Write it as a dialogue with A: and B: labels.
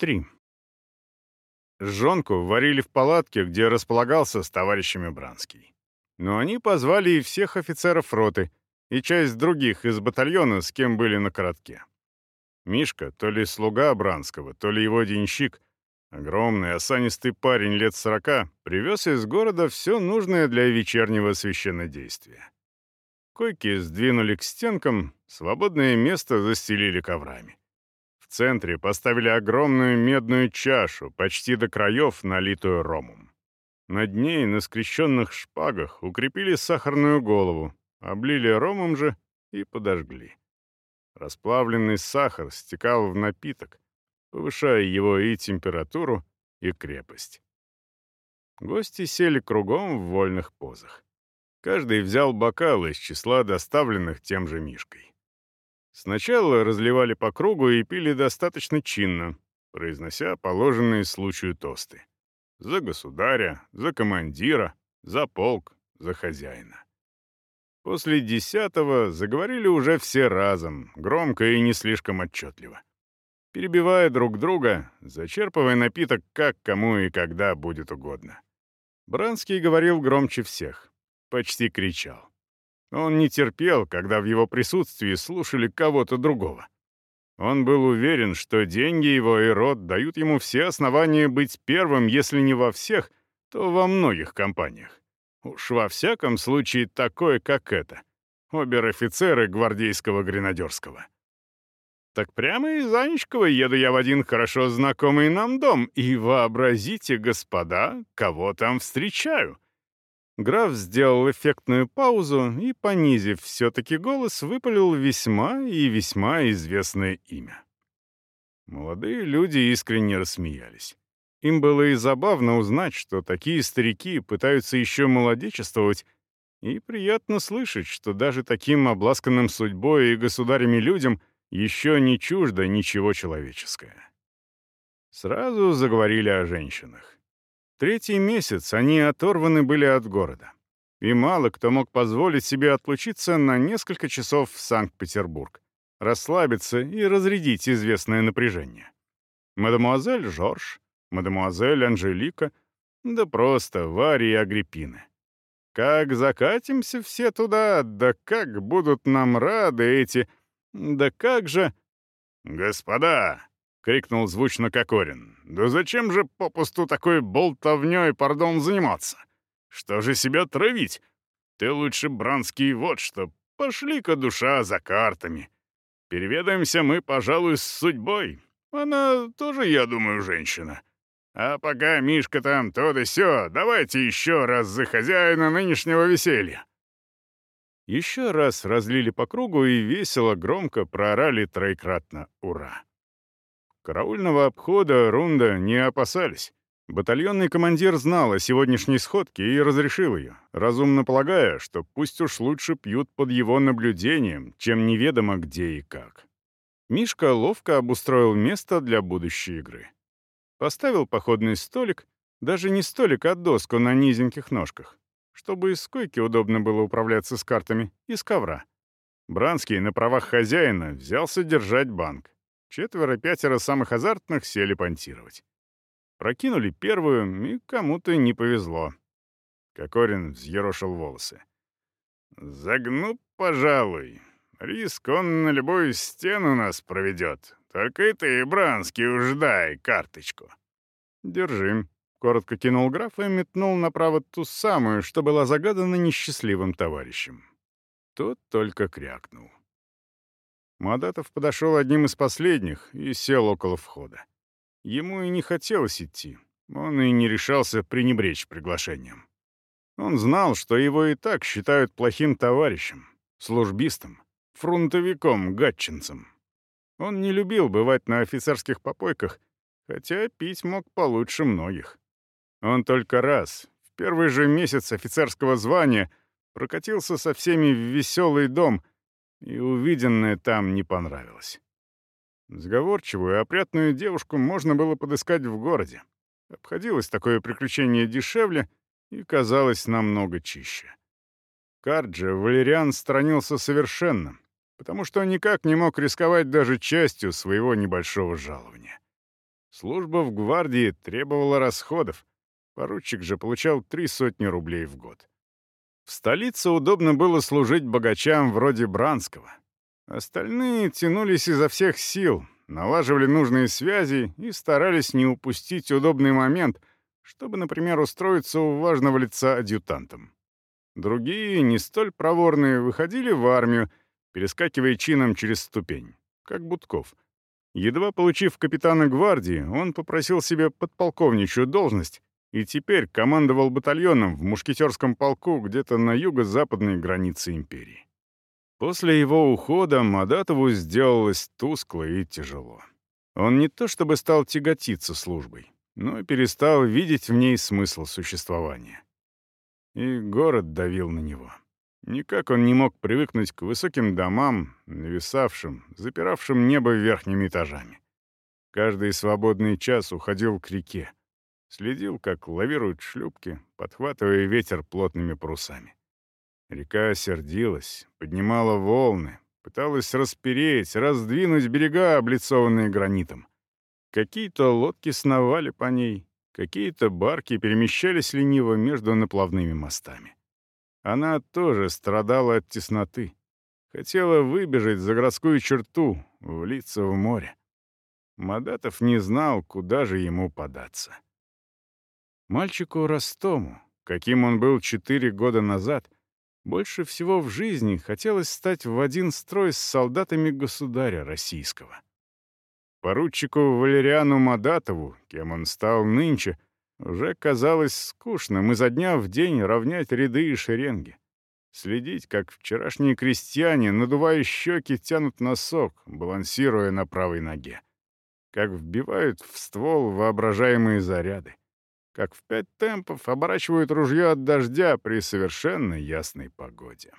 A: 3. Жонку варили в палатке, где располагался с товарищами Бранский. Но они позвали и всех офицеров роты, и часть других из батальона, с кем были на коротке. Мишка, то ли слуга Бранского, то ли его денщик, огромный осанистый парень лет сорока, привез из города все нужное для вечернего священнодействия. Койки сдвинули к стенкам, свободное место застелили коврами. Центре поставили огромную медную чашу, почти до краев, налитую ромом. Над ней на скрещенных шпагах укрепили сахарную голову, облили ромом же и подожгли. Расплавленный сахар стекал в напиток, повышая его и температуру, и крепость. Гости сели кругом в вольных позах. Каждый взял бокал из числа доставленных тем же Мишкой. Сначала разливали по кругу и пили достаточно чинно, произнося положенные случаю тосты. За государя, за командира, за полк, за хозяина. После десятого заговорили уже все разом, громко и не слишком отчетливо. Перебивая друг друга, зачерпывая напиток как кому и когда будет угодно. Бранский говорил громче всех почти кричал. Он не терпел, когда в его присутствии слушали кого-то другого. Он был уверен, что деньги его и род дают ему все основания быть первым, если не во всех, то во многих компаниях. Уж во всяком случае такое, как это. Обер-офицеры гвардейского гренадерского. Так прямо из Анечкова еду я в один хорошо знакомый нам дом, и вообразите, господа, кого там встречаю — Граф сделал эффектную паузу и, понизив все-таки голос, выпалил весьма и весьма известное имя. Молодые люди искренне рассмеялись. Им было и забавно узнать, что такие старики пытаются еще молодечествовать, и приятно слышать, что даже таким обласканным судьбой и государями людям еще не чуждо ничего человеческое. Сразу заговорили о женщинах. Третий месяц они оторваны были от города. И мало кто мог позволить себе отлучиться на несколько часов в Санкт-Петербург, расслабиться и разрядить известное напряжение. Мадемуазель Жорж, мадемуазель Анжелика, да просто Варя и Агриппины. Как закатимся все туда, да как будут нам рады эти... Да как же... «Господа!» — крикнул звучно Кокорин. «Да зачем же попусту такой болтовнёй, пардон, заниматься? Что же себя травить? Ты лучше, Бранский, вот что. Пошли-ка, душа, за картами. Переведаемся мы, пожалуй, с судьбой. Она тоже, я думаю, женщина. А пока Мишка там то да сё, давайте еще раз за хозяина нынешнего веселья». Еще раз разлили по кругу и весело, громко проорали троекратно «Ура!». Караульного обхода Рунда не опасались. Батальонный командир знал о сегодняшней сходке и разрешил ее, разумно полагая, что пусть уж лучше пьют под его наблюдением, чем неведомо где и как. Мишка ловко обустроил место для будущей игры. Поставил походный столик, даже не столик, а доску на низеньких ножках, чтобы из койки удобно было управляться с картами, из ковра. Бранский на правах хозяина взялся держать банк. Четверо-пятеро самых азартных сели понтировать. Прокинули первую, и кому-то не повезло. Кокорин взъерошил волосы. «Загну, пожалуй. Риск он на любую стену нас проведет. Только и ты, Бранский, уж дай карточку». «Держи», — коротко кинул граф и метнул направо ту самую, что была загадана несчастливым товарищем. Тот только крякнул. Мадатов подошел одним из последних и сел около входа. Ему и не хотелось идти, он и не решался пренебречь приглашением. Он знал, что его и так считают плохим товарищем, службистом, фронтовиком-гатчинцем. Он не любил бывать на офицерских попойках, хотя пить мог получше многих. Он только раз, в первый же месяц офицерского звания, прокатился со всеми в веселый дом — и увиденное там не понравилось. Сговорчивую, опрятную девушку можно было подыскать в городе. Обходилось такое приключение дешевле и казалось намного чище. Карджи Валериан сторонился совершенно, потому что никак не мог рисковать даже частью своего небольшого жалования. Служба в гвардии требовала расходов. Поручик же получал три сотни рублей в год. В столице удобно было служить богачам вроде Бранского. Остальные тянулись изо всех сил, налаживали нужные связи и старались не упустить удобный момент, чтобы, например, устроиться у важного лица адъютантом. Другие, не столь проворные, выходили в армию, перескакивая чином через ступень, как Будков. Едва получив капитана гвардии, он попросил себе подполковничью должность и теперь командовал батальоном в мушкетерском полку где-то на юго-западной границе империи. После его ухода Мадатову сделалось тускло и тяжело. Он не то чтобы стал тяготиться службой, но и перестал видеть в ней смысл существования. И город давил на него. Никак он не мог привыкнуть к высоким домам, нависавшим, запиравшим небо верхними этажами. Каждый свободный час уходил к реке, следил, как лавируют шлюпки, подхватывая ветер плотными парусами. Река сердилась, поднимала волны, пыталась распереть, раздвинуть берега, облицованные гранитом. Какие-то лодки сновали по ней, какие-то барки перемещались лениво между наплавными мостами. Она тоже страдала от тесноты. Хотела выбежать за городскую черту, влиться в море. Мадатов не знал, куда же ему податься. Мальчику Ростому, каким он был четыре года назад, больше всего в жизни хотелось стать в один строй с солдатами государя российского. Поручику Валериану Мадатову, кем он стал нынче, уже казалось скучным изо дня в день равнять ряды и шеренги. Следить, как вчерашние крестьяне, надувая щеки, тянут носок, балансируя на правой ноге. Как вбивают в ствол воображаемые заряды как в пять темпов оборачивают ружье от дождя при совершенно ясной погоде.